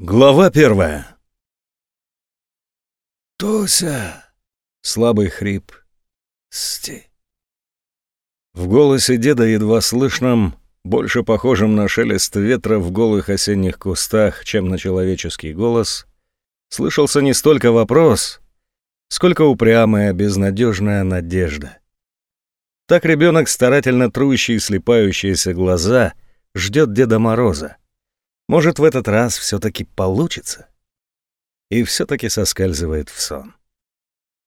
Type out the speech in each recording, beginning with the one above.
Глава первая. «Туся!» — слабый хрип. «Сти!» В голосе деда едва слышном, больше похожем на шелест ветра в голых осенних кустах, чем на человеческий голос, слышался не столько вопрос, сколько упрямая, безнадежная надежда. Так ребенок, старательно трующий слепающиеся глаза, ждет Деда Мороза. Может, в этот раз все-таки получится? И все-таки соскальзывает в сон.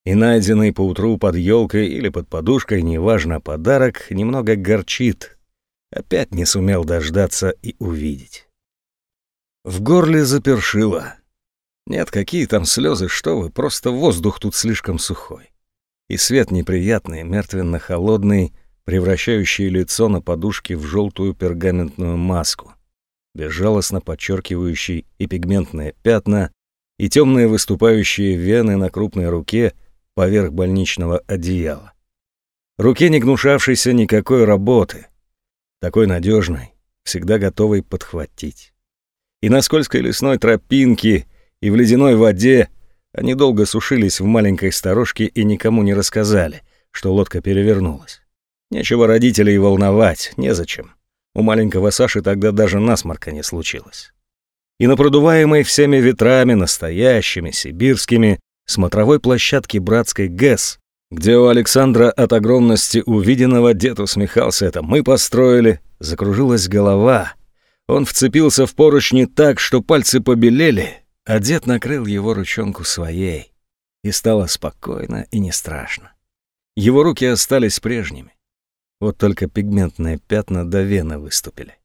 И найденный поутру под елкой или под подушкой, неважно, подарок, немного горчит. Опять не сумел дождаться и увидеть. В горле запершило. Нет, какие там слезы, что вы, просто воздух тут слишком сухой. И свет неприятный, мертвенно-холодный, превращающий лицо на подушке в желтую пергаментную маску — безжалостно подчеркивающий и пигментные пятна, и темные выступающие вены на крупной руке поверх больничного одеяла. Руке, не гнушавшейся никакой работы, такой надежной, всегда готовой подхватить. И на скользкой лесной тропинке, и в ледяной воде они долго сушились в маленькой сторожке и никому не рассказали, что лодка перевернулась. Нечего родителей волновать, незачем. У маленького Саши тогда даже насморка не случилось. И на продуваемой всеми ветрами, настоящими, сибирскими, смотровой площадке братской ГЭС, где у Александра от огромности увиденного дед усмехался, это мы построили, закружилась голова. Он вцепился в поручни так, что пальцы побелели, а дед накрыл его ручонку своей. И стало спокойно и не страшно. Его руки остались прежними. Вот только пигментные пятна до вены выступили.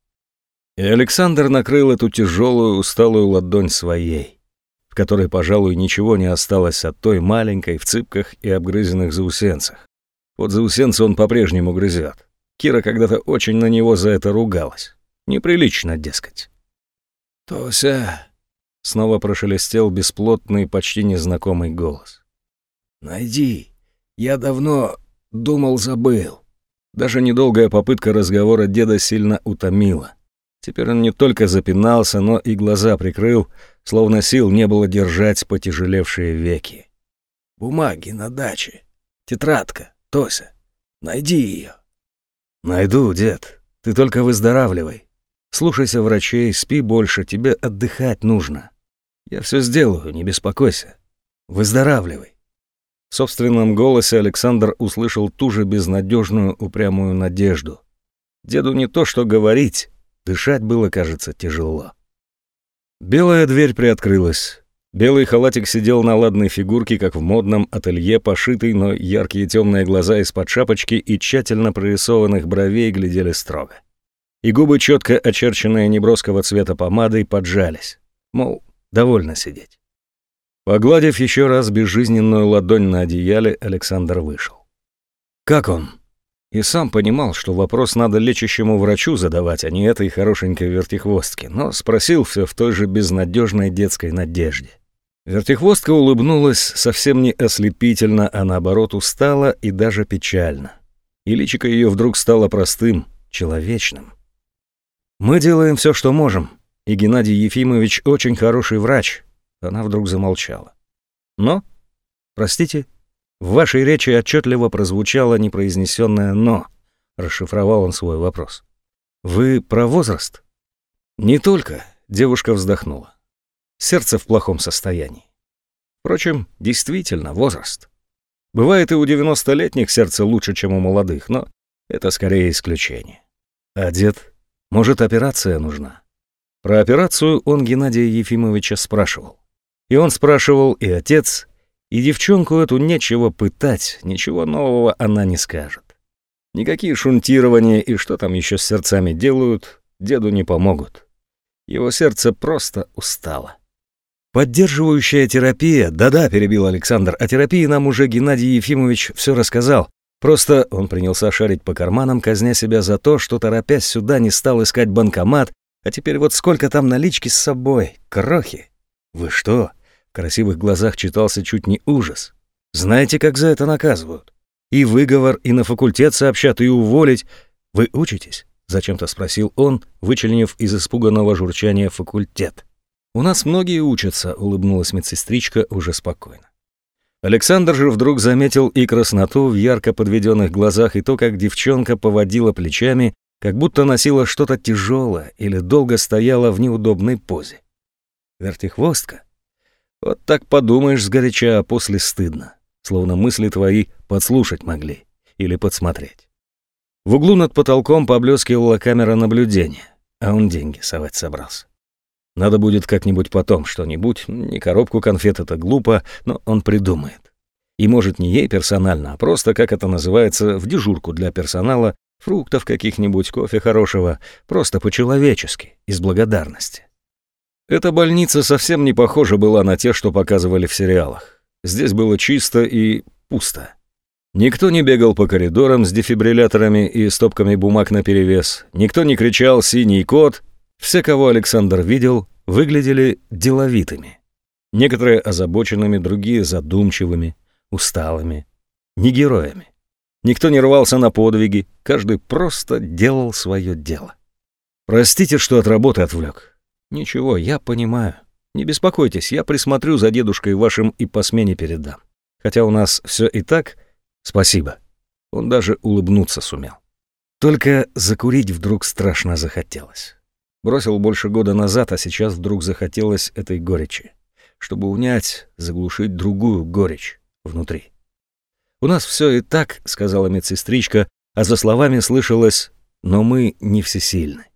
И Александр накрыл эту тяжелую, усталую ладонь своей, в которой, пожалуй, ничего не осталось от той маленькой в цыпках и обгрызенных заусенцах. Вот заусенцы он по-прежнему грызет. Кира когда-то очень на него за это ругалась. Неприлично, дескать. «Тося!» — снова прошелестел бесплотный, почти незнакомый голос. «Найди. Я давно думал, забыл. Даже недолгая попытка разговора деда сильно утомила. Теперь он не только запинался, но и глаза прикрыл, словно сил не было держать потяжелевшие веки. «Бумаги на даче. Тетрадка. Тося. Найди ее. «Найду, дед. Ты только выздоравливай. Слушайся врачей, спи больше, тебе отдыхать нужно. Я все сделаю, не беспокойся. Выздоравливай». В собственном голосе Александр услышал ту же безнадежную упрямую надежду. Деду не то что говорить, дышать было, кажется, тяжело. Белая дверь приоткрылась. Белый халатик сидел на ладной фигурке, как в модном ателье, пошитый, но яркие темные глаза из-под шапочки и тщательно прорисованных бровей глядели строго. И губы, четко очерченные неброского цвета помадой, поджались. Мол, довольно сидеть. Погладив еще раз безжизненную ладонь на одеяле, Александр вышел. Как он? И сам понимал, что вопрос надо лечащему врачу задавать, а не этой хорошенькой вертихвостке, но спросил все в той же безнадежной детской надежде. Вертихвостка улыбнулась совсем не ослепительно, а наоборот устала и даже печально. И личико ее вдруг стало простым, человечным. «Мы делаем все, что можем, и Геннадий Ефимович очень хороший врач, она вдруг замолчала. «Но? Простите?» В вашей речи отчетливо прозвучало непроизнесенное «но», расшифровал он свой вопрос. «Вы про возраст?» «Не только», — девушка вздохнула. «Сердце в плохом состоянии. Впрочем, действительно, возраст. Бывает и у 90-летних сердце лучше, чем у молодых, но это скорее исключение. А дед, может, операция нужна?» Про операцию он Геннадия Ефимовича спрашивал. И он спрашивал и отец, и девчонку эту нечего пытать, ничего нового она не скажет. Никакие шунтирования и что там еще с сердцами делают, деду не помогут. Его сердце просто устало. «Поддерживающая терапия, да-да», — перебил Александр, «о терапии нам уже Геннадий Ефимович все рассказал. Просто он принялся шарить по карманам, казня себя за то, что, торопясь сюда, не стал искать банкомат, а теперь вот сколько там налички с собой, крохи. Вы что, красивых глазах читался чуть не ужас. Знаете, как за это наказывают? И выговор, и на факультет сообщат, и уволить. Вы учитесь? Зачем-то спросил он, вычленив из испуганного журчания факультет. «У нас многие учатся», — улыбнулась медсестричка уже спокойно. Александр же вдруг заметил и красноту в ярко подведенных глазах, и то, как девчонка поводила плечами, как будто носила что-то тяжелое или долго стояла в неудобной позе. Вертихвостка? Вот так подумаешь сгоряча, а после стыдно, словно мысли твои подслушать могли или подсмотреть. В углу над потолком поблескивала камера наблюдения, а он деньги совать собрался. Надо будет как-нибудь потом что-нибудь, не коробку конфет, это глупо, но он придумает. И может не ей персонально, а просто, как это называется, в дежурку для персонала, фруктов каких-нибудь, кофе хорошего, просто по-человечески, из благодарности. Эта больница совсем не похожа была на те, что показывали в сериалах. Здесь было чисто и пусто. Никто не бегал по коридорам с дефибрилляторами и стопками бумаг наперевес, никто не кричал «синий кот», все, кого Александр видел, выглядели деловитыми. Некоторые озабоченными, другие задумчивыми, усталыми, не героями. Никто не рвался на подвиги, каждый просто делал свое дело. Простите, что от работы отвлек. Ничего, я понимаю. Не беспокойтесь, я присмотрю за дедушкой вашим и по смене передам. Хотя у нас все и так, спасибо. Он даже улыбнуться сумел. Только закурить вдруг страшно захотелось. Бросил больше года назад, а сейчас вдруг захотелось этой горечи, чтобы унять, заглушить другую горечь внутри. «У нас все и так», — сказала медсестричка, а за словами слышалось «но мы не всесильны».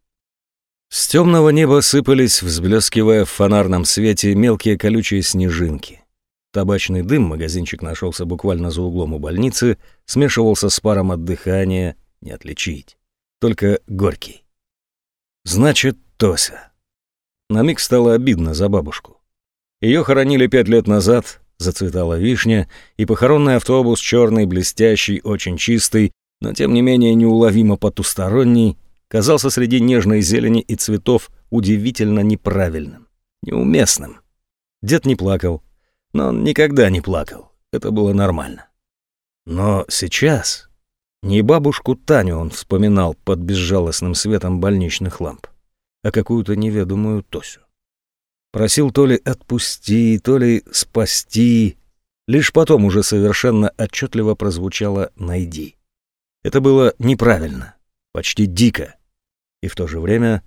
С темного неба сыпались, взблескивая в фонарном свете, мелкие колючие снежинки. Табачный дым, магазинчик нашелся буквально за углом у больницы, смешивался с паром от дыхания, не отличить. Только горький. Значит, Тося. На миг стало обидно за бабушку. Ее хоронили пять лет назад, зацветала вишня, и похоронный автобус, черный, блестящий, очень чистый, но тем не менее неуловимо потусторонний, казался среди нежной зелени и цветов удивительно неправильным, неуместным. Дед не плакал, но он никогда не плакал, это было нормально. Но сейчас не бабушку Таню он вспоминал под безжалостным светом больничных ламп, а какую-то неведомую Тосю. Просил то ли отпусти, то ли спасти. Лишь потом уже совершенно отчетливо прозвучало «найди». Это было неправильно, почти дико. И в то же время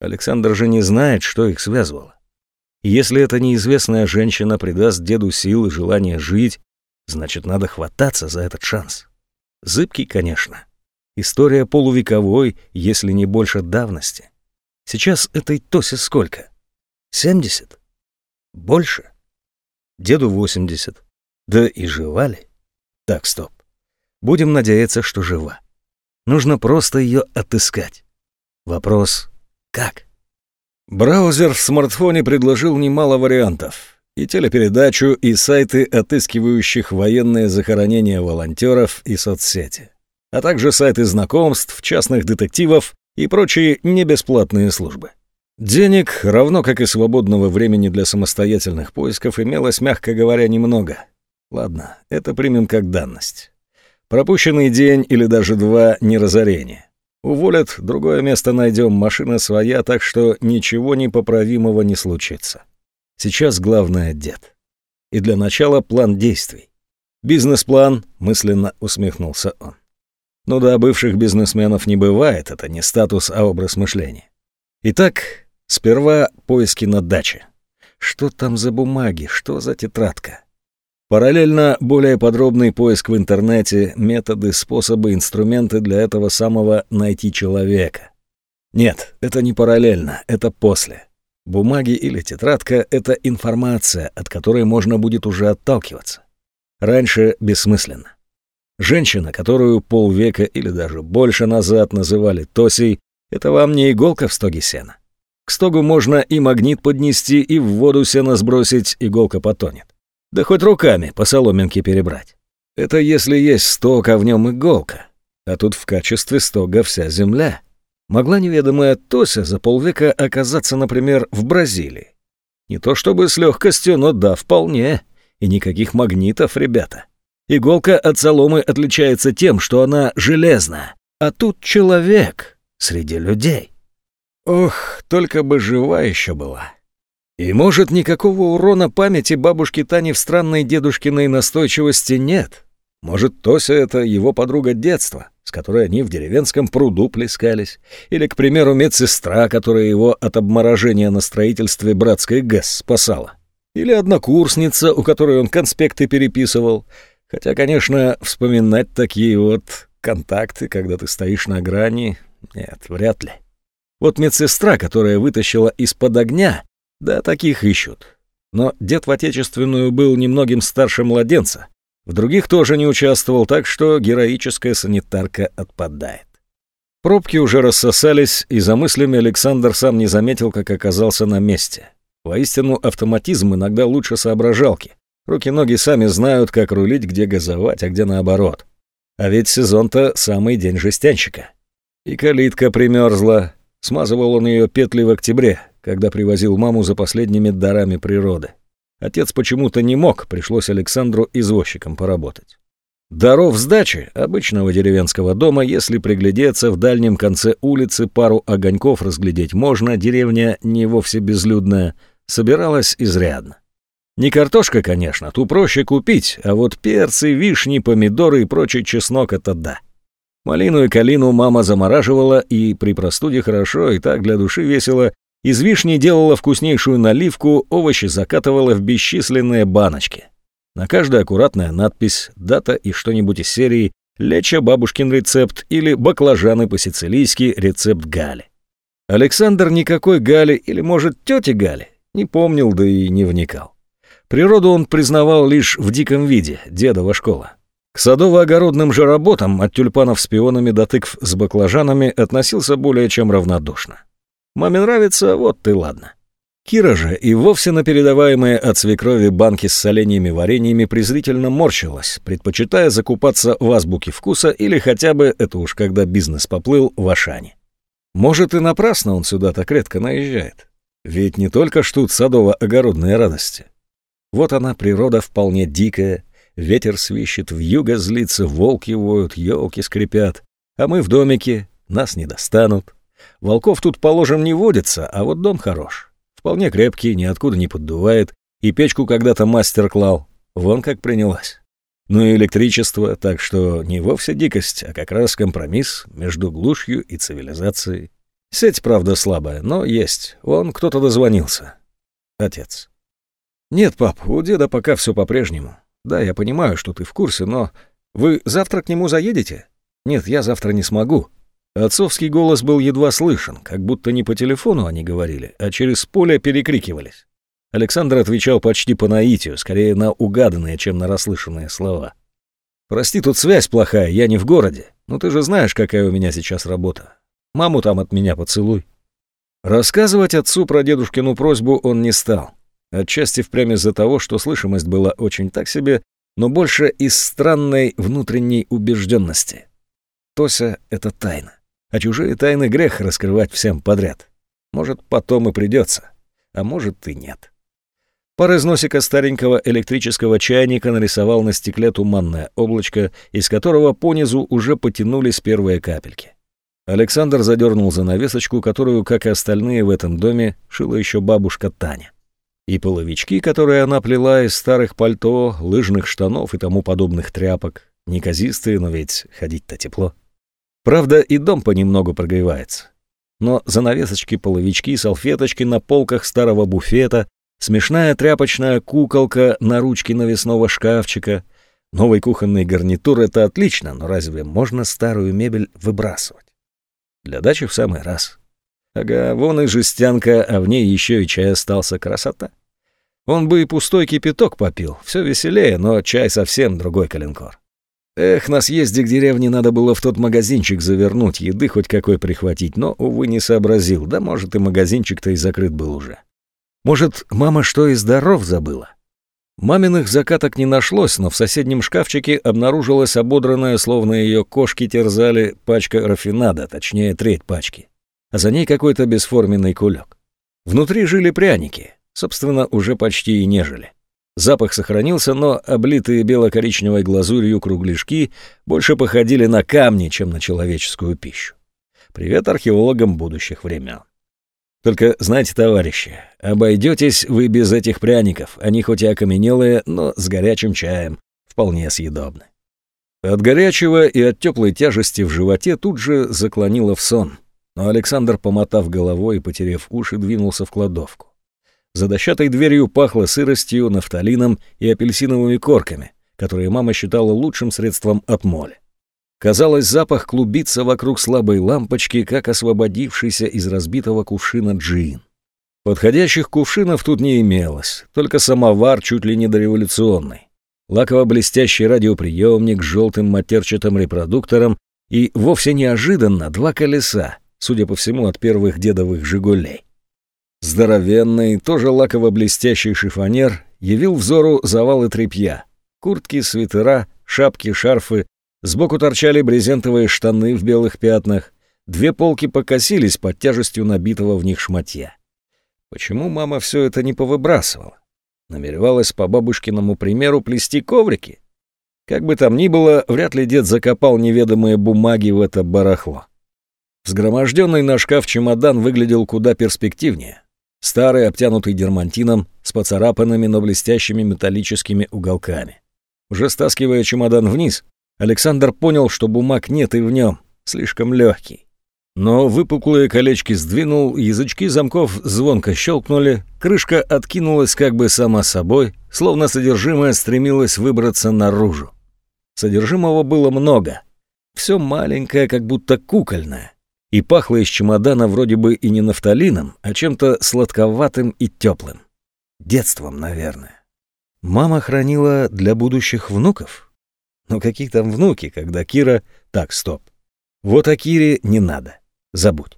Александр же не знает, что их связывало. Если эта неизвестная женщина придаст деду сил и желание жить, значит, надо хвататься за этот шанс. Зыбкий, конечно. История полувековой, если не больше давности. Сейчас этой Тосе сколько? Семьдесят? Больше? Деду восемьдесят. Да и жива ли? Так, стоп. Будем надеяться, что жива. Нужно просто ее отыскать. Вопрос «как?». Браузер в смартфоне предложил немало вариантов и телепередачу, и сайты, отыскивающих военные захоронения волонтеров и соцсети, а также сайты знакомств, частных детективов и прочие небесплатные службы. Денег, равно как и свободного времени для самостоятельных поисков, имелось, мягко говоря, немного. Ладно, это примем как данность. Пропущенный день или даже два — не разорение. Уволят, другое место найдем, машина своя, так что ничего непоправимого не случится. Сейчас главное дед. И для начала план действий. Бизнес-план, мысленно усмехнулся он. Ну да, бывших бизнесменов не бывает, это не статус, а образ мышления. Итак, сперва поиски на даче. Что там за бумаги, что за тетрадка? Параллельно более подробный поиск в интернете, методы, способы, инструменты для этого самого найти человека. Нет, это не параллельно, это после. Бумаги или тетрадка — это информация, от которой можно будет уже отталкиваться. Раньше бессмысленно. Женщина, которую полвека или даже больше назад называли Тосей, это вам не иголка в стоге сена. К стогу можно и магнит поднести, и в воду сено сбросить, иголка потонет. Да хоть руками по соломинке перебрать. Это если есть сток, а в нем иголка. А тут в качестве стога вся земля. Могла неведомая Тося за полвека оказаться, например, в Бразилии. Не то чтобы с легкостью, но да, вполне. И никаких магнитов, ребята. Иголка от соломы отличается тем, что она железная. А тут человек среди людей. Ох, только бы жива еще была. И может, никакого урона памяти бабушки Тани в странной дедушкиной настойчивости нет. Может, Тося — это его подруга детства, с которой они в деревенском пруду плескались. Или, к примеру, медсестра, которая его от обморожения на строительстве братской ГЭС спасала. Или однокурсница, у которой он конспекты переписывал. Хотя, конечно, вспоминать такие вот контакты, когда ты стоишь на грани, нет, вряд ли. Вот медсестра, которая вытащила из-под огня, да, таких ищут. Но дед в отечественную был немногим старше младенца. В других тоже не участвовал, так что героическая санитарка отпадает. Пробки уже рассосались, и за мыслями Александр сам не заметил, как оказался на месте. Воистину, автоматизм иногда лучше соображалки. Руки-ноги сами знают, как рулить, где газовать, а где наоборот. А ведь сезон-то самый день жестянщика. И калитка примерзла. Смазывал он ее петли в октябре, когда привозил маму за последними дарами природы. Отец почему-то не мог, пришлось Александру извозчиком поработать. Даров сдачи обычного деревенского дома, если приглядеться в дальнем конце улицы, пару огоньков разглядеть можно, деревня не вовсе безлюдная — собиралась изрядно. Не картошка, конечно, ту проще купить, а вот перцы, вишни, помидоры и прочий чеснок — это да. Малину и калину мама замораживала, и при простуде хорошо, и так для души весело. Из вишни делала вкуснейшую наливку, овощи закатывала в бесчисленные баночки. На каждой аккуратная надпись, дата и что-нибудь из серии «Леча бабушкин рецепт» или «Баклажаны по-сицилийски. Рецепт Гали». Александр никакой Гали или, может, тети Гали не помнил, да и не вникал. Природу он признавал лишь в диком виде, дедова школа. К садово-огородным же работам от тюльпанов с пионами до тыкв с баклажанами относился более чем равнодушно. Маме нравится, вот ты ладно. Кира же и вовсе на передаваемые от свекрови банки с соленьями вареньями презрительно морщилась, предпочитая закупаться в азбуке вкуса или хотя бы, это уж когда бизнес поплыл, в Ашане. Может и напрасно он сюда так редко наезжает. Ведь не только штут садово-огородные радости. Вот она, природа вполне дикая, ветер свищет, вьюга злится, волки воют, елки скрипят, а мы в домике, нас не достанут. Волков тут, положим, не водится, а вот дом хорош. Вполне крепкий, ниоткуда не поддувает, и печку когда-то мастер клал. Вон как принялась. Ну и электричество, так что не вовсе дикость, а как раз компромисс между глушью и цивилизацией. Сеть, правда, слабая, но есть. Вон кто-то дозвонился. Отец. Нет, пап, у деда пока все по-прежнему. Да, я понимаю, что ты в курсе, но... Вы завтра к нему заедете? Нет, я завтра не смогу. Отцовский голос был едва слышен, как будто не по телефону они говорили, а через поле перекрикивались. Александр отвечал почти по наитию, скорее на угаданные, чем на расслышанные слова. «Прости, тут связь плохая, я не в городе. Ну ты же знаешь, какая у меня сейчас работа. Маму там от меня поцелуй». Рассказывать отцу про дедушкину просьбу он не стал. Отчасти впрямь из-за того, что слышимость была очень так себе, но больше из странной внутренней убежденности. Тося — это тайна. А чужие тайны грех раскрывать всем подряд. Может, потом и придется, а может и нет. Пар из носика старенького электрического чайника нарисовал на стекле туманное облачко, из которого понизу уже потянулись первые капельки. Александр задернул занавесочку, которую, как и остальные в этом доме, шила еще бабушка Таня. И половички, которые она плела из старых пальто, лыжных штанов и тому подобных тряпок. Неказистые, но ведь ходить-то тепло. Правда, и дом понемногу прогревается. Но занавесочки, половички, салфеточки на полках старого буфета, смешная тряпочная куколка на ручке навесного шкафчика, новый кухонный гарнитур — это отлично, но разве можно старую мебель выбрасывать? Для дачи в самый раз. Ага, вон и жестянка, а в ней еще и чай остался. Красота. Он бы и пустой кипяток попил. Все веселее, но чай совсем другой калинкор. Эх, на съезде к деревне надо было в тот магазинчик завернуть, еды хоть какой прихватить, но, увы, не сообразил. Да, может, и магазинчик-то и закрыт был уже. Может, мама что из даров забыла? Маминых закаток не нашлось, но в соседнем шкафчике обнаружилась ободранная, словно ее кошки терзали, пачка рафинада, точнее, треть пачки. А за ней какой-то бесформенный кулек. Внутри жили пряники, собственно, уже почти и не жили. Запах сохранился, но облитые бело-коричневой глазурью кругляшки больше походили на камни, чем на человеческую пищу. Привет археологам будущих времен. Только, знаете, товарищи, обойдетесь вы без этих пряников. Они хоть и окаменелые, но с горячим чаем вполне съедобны. От горячего и от теплой тяжести в животе тут же заклонило в сон. Но Александр, помотав головой и потерев уши, двинулся в кладовку. За дощатой дверью пахло сыростью, нафталином и апельсиновыми корками, которые мама считала лучшим средством от моли. Казалось, запах клубится вокруг слабой лампочки, как освободившийся из разбитого кувшина джин. Подходящих кувшинов тут не имелось, только самовар чуть ли не дореволюционный. Лаково-блестящий радиоприемник с желтым матерчатым репродуктором и вовсе неожиданно два колеса, судя по всему, от первых дедовых «Жигулей». Здоровенный, тоже лаково-блестящий шифонер явил взору завалы тряпья, куртки, свитера, шапки, шарфы, Сбоку торчали брезентовые штаны в белых пятнах, две полки покосились под тяжестью набитого в них шматья. Почему мама все это не повыбрасывала? Намеревалась по бабушкиному примеру плести коврики? Как бы там ни было, вряд ли дед закопал неведомые бумаги в это барахло. Взгроможденный на шкаф чемодан выглядел куда перспективнее. Старый, обтянутый дермантином, с поцарапанными, но блестящими металлическими уголками. Уже стаскивая чемодан вниз, Александр понял, что бумаг нет и в нем, слишком легкий. Но выпуклые колечки сдвинул, язычки замков звонко щелкнули, крышка откинулась как бы сама собой, словно содержимое стремилось выбраться наружу. Содержимого было много. Все маленькое, как будто кукольное. И пахло из чемодана вроде бы и не нафталином, а чем-то сладковатым и теплым. Детством, наверное. Мама хранила для будущих внуков. Но какие там внуки, когда Кира... Так, стоп. Вот о Кире не надо. Забудь.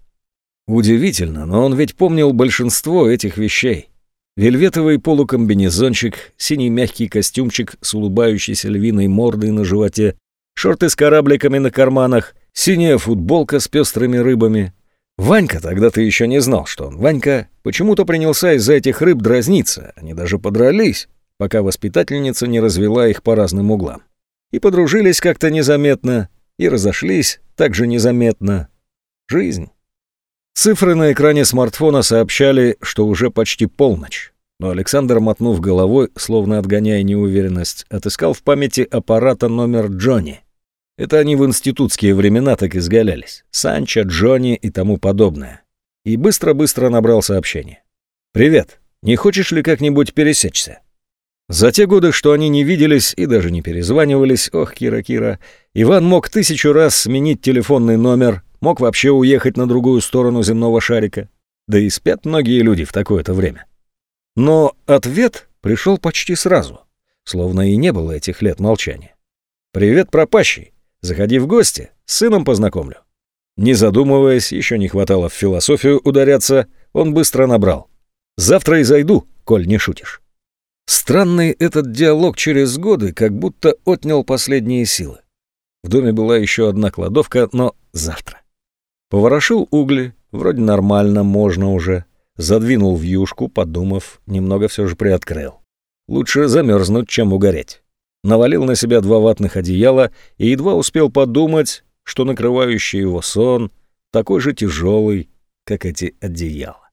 Удивительно, но он ведь помнил большинство этих вещей. Вельветовый полукомбинезончик, синий мягкий костюмчик с улыбающейся львиной мордой на животе, шорты с корабликами на карманах, синяя футболка с пестрыми рыбами. Ванька, тогда ты еще не знал, что он Ванька, почему-то принялся из-за этих рыб дразниться, они даже подрались, пока воспитательница не развела их по разным углам и подружились как-то незаметно, и разошлись также незаметно. Жизнь. Цифры на экране смартфона сообщали, что уже почти полночь. Но Александр, мотнув головой, словно отгоняя неуверенность, отыскал в памяти аппарата номер Джонни. Это они в институтские времена так изгалялись. Санчо, Джонни и тому подобное. И быстро-быстро набрал сообщение. «Привет. Не хочешь ли как-нибудь пересечься?» За те годы, что они не виделись и даже не перезванивались, ох, Кира-Кира, Иван мог тысячу раз сменить телефонный номер, мог вообще уехать на другую сторону земного шарика. Да и спят многие люди в такое-то время. Но ответ пришел почти сразу, словно и не было этих лет молчания. «Привет, пропащий. Заходи в гости, с сыном познакомлю». Не задумываясь, еще не хватало в философию ударяться, он быстро набрал. «Завтра и зайду, коль не шутишь». Странный этот диалог через годы как будто отнял последние силы. В доме была еще одна кладовка, но завтра. Поворошил угли, вроде нормально, можно уже. Задвинул в юшку, подумав, немного все же приоткрыл. Лучше замерзнуть, чем угореть. Навалил на себя два ватных одеяла и едва успел подумать, что накрывающий его сон такой же тяжелый, как эти одеяла.